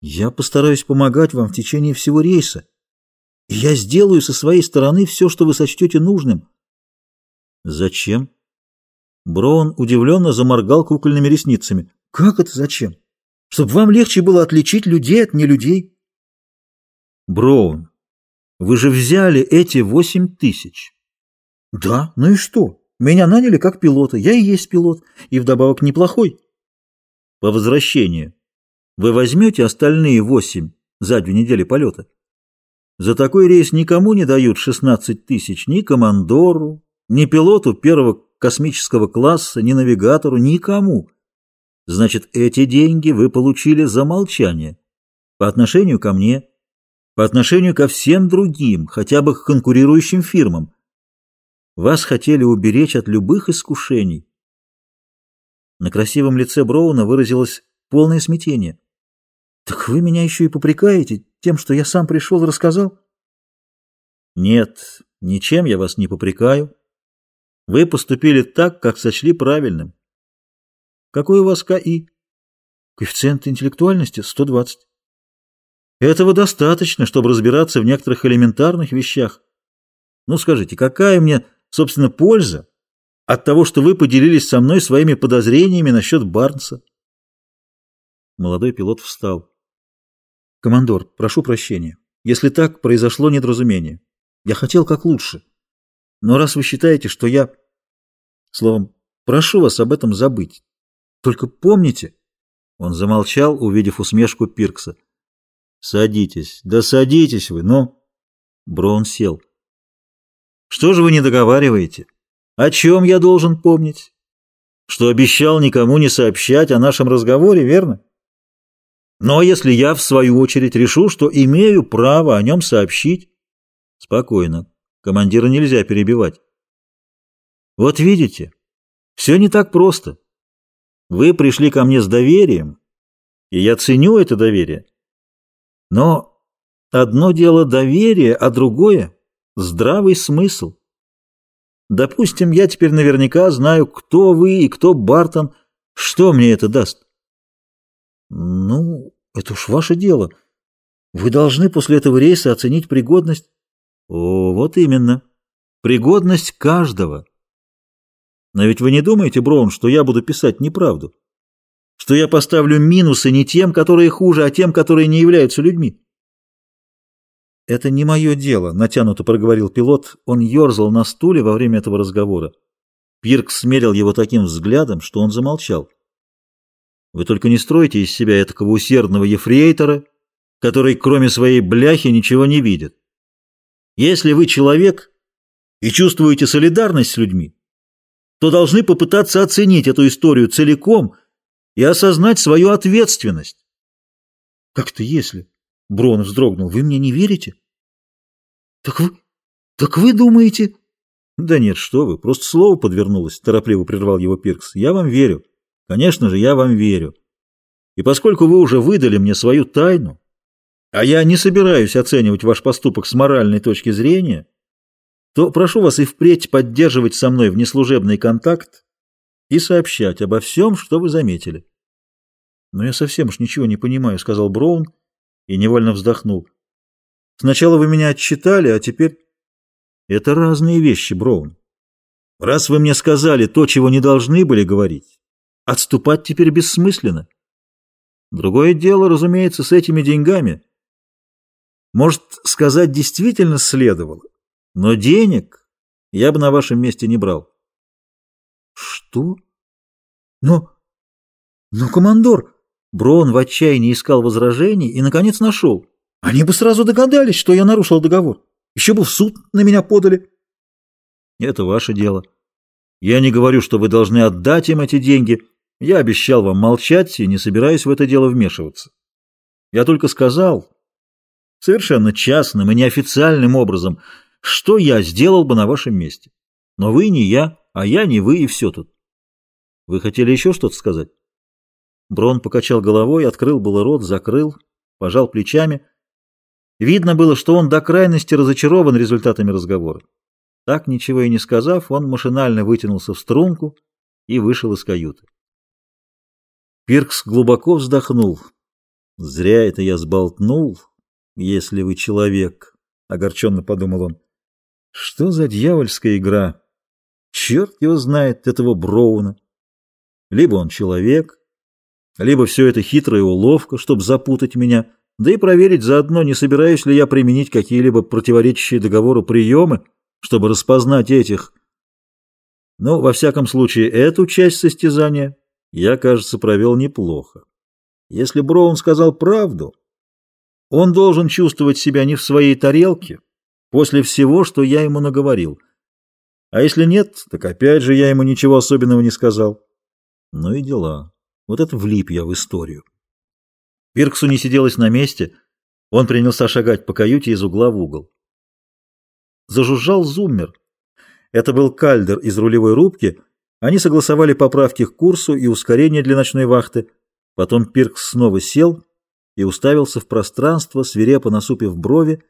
Я постараюсь помогать вам в течение всего рейса. И я сделаю со своей стороны все, что вы сочтете нужным. Зачем? Броун удивленно заморгал кукольными ресницами. Как это зачем? Чтобы вам легче было отличить людей от нелюдей. Броун, вы же взяли эти восемь тысяч. Да, ну и что? Меня наняли как пилота. Я и есть пилот. И вдобавок неплохой. По возвращении вы возьмете остальные восемь за две недели полета? За такой рейс никому не дают 16 тысяч, ни командору, ни пилоту первого космического класса, ни навигатору, никому. Значит, эти деньги вы получили за молчание по отношению ко мне, по отношению ко всем другим, хотя бы к конкурирующим фирмам. Вас хотели уберечь от любых искушений. На красивом лице Броуна выразилось полное смятение. Так вы меня еще и попрекаете тем, что я сам пришел и рассказал? Нет, ничем я вас не попрекаю. Вы поступили так, как сочли правильным. Какой у вас КИ? Коэффициент интеллектуальности 120. Этого достаточно, чтобы разбираться в некоторых элементарных вещах. Ну скажите, какая мне, собственно, польза от того, что вы поделились со мной своими подозрениями насчет Барнса? Молодой пилот встал. Командор, прошу прощения. Если так, произошло недоразумение. Я хотел как лучше. Но раз вы считаете, что я... Словом, прошу вас об этом забыть. Только помните... Он замолчал, увидев усмешку Пиркса. «Садитесь, да садитесь вы, но...» Брон сел. «Что же вы не договариваете? О чем я должен помнить? Что обещал никому не сообщать о нашем разговоре, верно? Но если я, в свою очередь, решу, что имею право о нем сообщить... Спокойно. Командира нельзя перебивать. Вот видите, все не так просто. Вы пришли ко мне с доверием, и я ценю это доверие. Но одно дело доверие, а другое — здравый смысл. Допустим, я теперь наверняка знаю, кто вы и кто Бартон. Что мне это даст? Ну, это уж ваше дело. Вы должны после этого рейса оценить пригодность. О, вот именно. Пригодность каждого. Но ведь вы не думаете, Браун, что я буду писать неправду? Что я поставлю минусы не тем, которые хуже, а тем, которые не являются людьми? Это не мое дело, натянуто проговорил пилот. Он ерзал на стуле во время этого разговора. Пирк смерил его таким взглядом, что он замолчал. Вы только не стройте из себя этакого усердного ефрейтора, который кроме своей бляхи ничего не видит. Если вы человек и чувствуете солидарность с людьми, то должны попытаться оценить эту историю целиком и осознать свою ответственность. Как-то если... Брон вздрогнул. Вы мне не верите? Так вы... Так вы думаете... Да нет, что вы, просто слово подвернулось, торопливо прервал его Пиркс. Я вам верю. Конечно же, я вам верю. И поскольку вы уже выдали мне свою тайну, а я не собираюсь оценивать ваш поступок с моральной точки зрения, то прошу вас и впредь поддерживать со мной внеслужебный контакт и сообщать обо всем, что вы заметили. Но я совсем уж ничего не понимаю, сказал Браун и невольно вздохнул. Сначала вы меня отчитали, а теперь... Это разные вещи, Браун. Раз вы мне сказали то, чего не должны были говорить, Отступать теперь бессмысленно. Другое дело, разумеется, с этими деньгами. Может, сказать действительно следовало, но денег я бы на вашем месте не брал. Что? Но... Но, командор... Брон в отчаянии искал возражений и, наконец, нашел. Они бы сразу догадались, что я нарушил договор. Еще бы в суд на меня подали. Это ваше дело. Я не говорю, что вы должны отдать им эти деньги, — я обещал вам молчать и не собираюсь в это дело вмешиваться. Я только сказал, совершенно частным и неофициальным образом, что я сделал бы на вашем месте. Но вы не я, а я не вы, и все тут. Вы хотели еще что-то сказать? Брон покачал головой, открыл было рот, закрыл, пожал плечами. Видно было, что он до крайности разочарован результатами разговора. Так, ничего и не сказав, он машинально вытянулся в струнку и вышел из каюты. Пиркс глубоко вздохнул. Зря это я сболтнул, если вы человек, — огорченно подумал он. Что за дьявольская игра? Черт его знает, этого Броуна. Либо он человек, либо все это хитрая уловка, чтобы запутать меня, да и проверить заодно, не собираюсь ли я применить какие-либо противоречащие договору приемы, чтобы распознать этих. Но, во всяком случае, эту часть состязания я, кажется, провел неплохо. Если Броун сказал правду, он должен чувствовать себя не в своей тарелке после всего, что я ему наговорил. А если нет, так опять же я ему ничего особенного не сказал. Ну и дела. Вот это влип я в историю. Пирксу не сиделось на месте. Он принялся шагать по каюте из угла в угол. Зажужжал зуммер. Это был кальдер из рулевой рубки. Они согласовали поправки к курсу и ускорение для ночной вахты. Потом Пиркс снова сел и уставился в пространство, свирепо насупив брови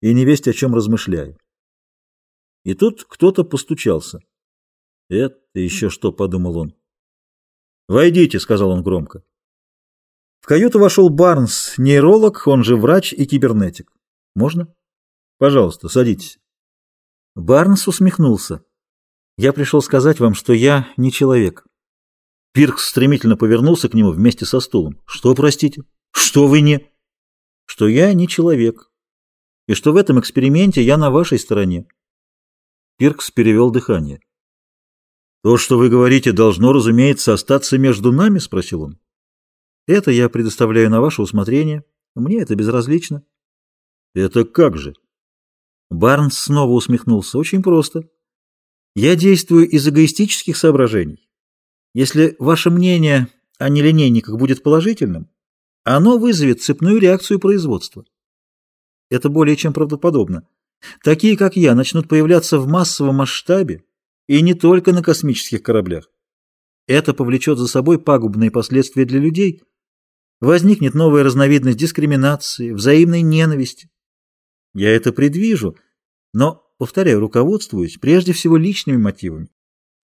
и невесть о чем размышляя. И тут кто-то постучался. «Это еще что?» — подумал он. «Войдите», — сказал он громко. В каюту вошел Барнс, нейролог, он же врач и кибернетик. «Можно?» «Пожалуйста, садитесь». Барнс усмехнулся. «Я пришел сказать вам, что я не человек». Пиркс стремительно повернулся к нему вместе со стулом. «Что, простите? Что вы не...» «Что я не человек. И что в этом эксперименте я на вашей стороне». Пиркс перевел дыхание. «То, что вы говорите, должно, разумеется, остаться между нами?» — спросил он. «Это я предоставляю на ваше усмотрение. Мне это безразлично». «Это как же?» Барнс снова усмехнулся. «Очень просто. Я действую из эгоистических соображений. Если ваше мнение о нелинейниках будет положительным, оно вызовет цепную реакцию производства. Это более чем правдоподобно. Такие, как я, начнут появляться в массовом масштабе и не только на космических кораблях. Это повлечет за собой пагубные последствия для людей. Возникнет новая разновидность дискриминации, взаимной ненависти. Я это предвижу, но, повторяю, руководствуюсь прежде всего личными мотивами.